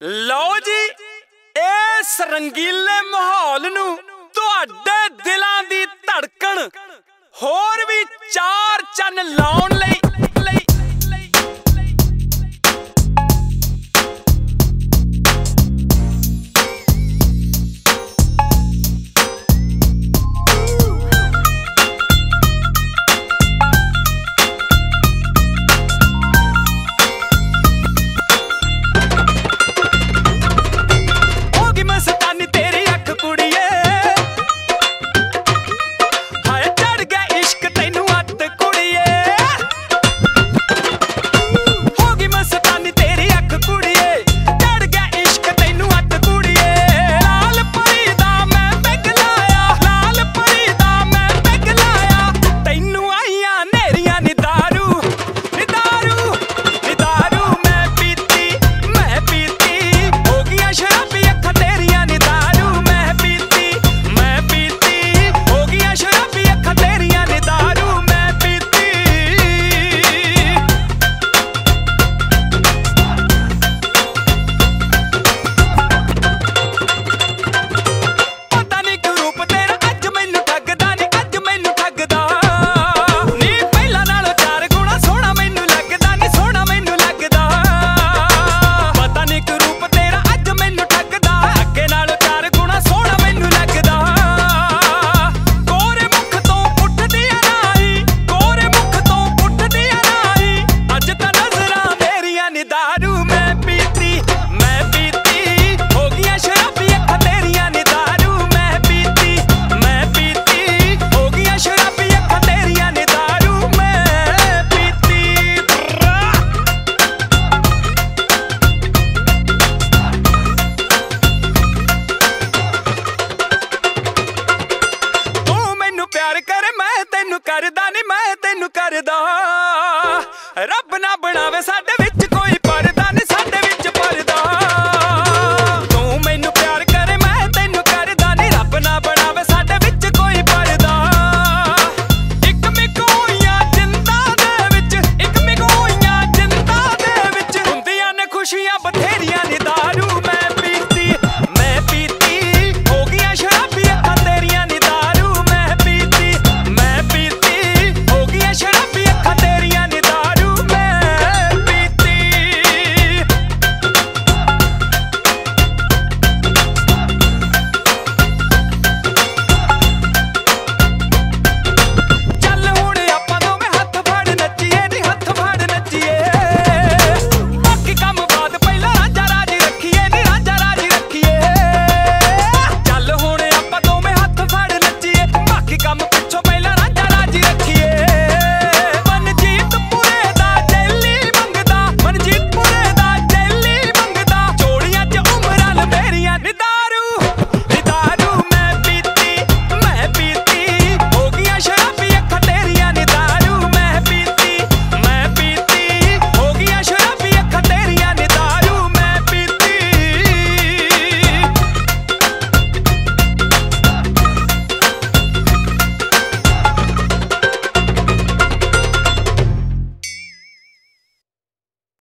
ਲਓ ਜੀ, ਇਸ ਰੰਗੀਲੇ ਮਾਹੌਲ ਨੂੰ ਤੁਹਾਡੇ ਦਿਲਾਂ ਦੀ ਧੜਕਣ। ਹੋਰ ਵੀ ਚਾਰ ਚੰਨ ਲਾਉਣ ਲਈ ਕਰੇ ਮੈਂ ਤੈਨੂੰ ਕਰਦਾ ਨਹੀਂ ਮੈਂ ਤੈਨੂੰ ਕਰਦਾ। ਰੱਬ ਨਾ ਬਣਾਵੇ ਸਾਡੇ